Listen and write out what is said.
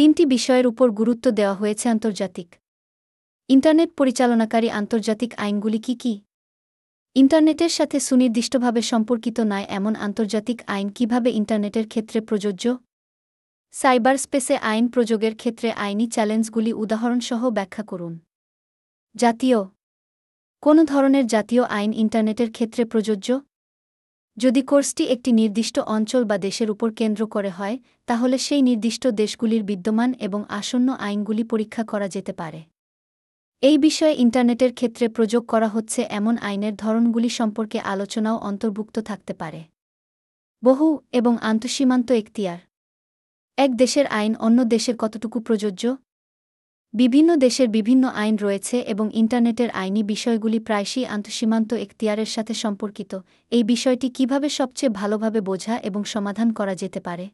তিনটি বিষয়ের উপর গুরুত্ব দেওয়া হয়েছে আন্তর্জাতিক। ইন্টারনেট পরিচালনাকারী আন্তর্জাতিক আইনগুলি কি কি? ইন্টারনেটের সাথে সুনির্দিষ্টভাবে সম্পর্কিত নয় এমন আন্তর্জাতিক আইন কীভাবে ইন্টারনেটের ক্ষেত্রে প্রযোজ্য? সাইবার স্পেসে আইন প্রযোগের ক্ষেত্রে আইনি চ্যালেঞ্জগুলি উদাহরণসহ ব্যাখ্যা করুন। জাতীয়। কোন ধরনের জাতীয় আইন ইন্টারনেটের ক্ষেত্রে প্রযোজ্য? যদি কোর্সটি একটি নির্দিষ্ট অঞ্চল বা দেশের উপর কেন্দ্র করে হয়, তাহলে সেই নির্দিষ্ট দেশগুলির বিদ্যমান এবং আসন্ন আইনগুলি পরীক্ষা করা যেতে পারে। এই বিষয়ে ইন্টারনেটের ক্ষেত্রে প্রযোগ করা হচ্ছে এমন আইনের ধরনগুলি সম্পর্কে আলোচনাও অন্তর্ভুক্ত থাকতে পারে। বহু এবং আন্তঃসীমান্ত এখতিয়ার। এক দেশের আইন অন্য দেশের কতটুকু প্রযোজ্য? বিভিন্ন দেশের বিভিন্ন আইন রয়েছে এবং ইন্টারনেটের আইনি বিষয়গুলি প্রায়শই আন্তঃসীমান্ত এখতিয়ারের সাথে সম্পর্কিত। এই বিষয়টি কীভাবে সবচেয়ে ভালোভাবে বোঝা এবং সমাধান করা যেতে পারে?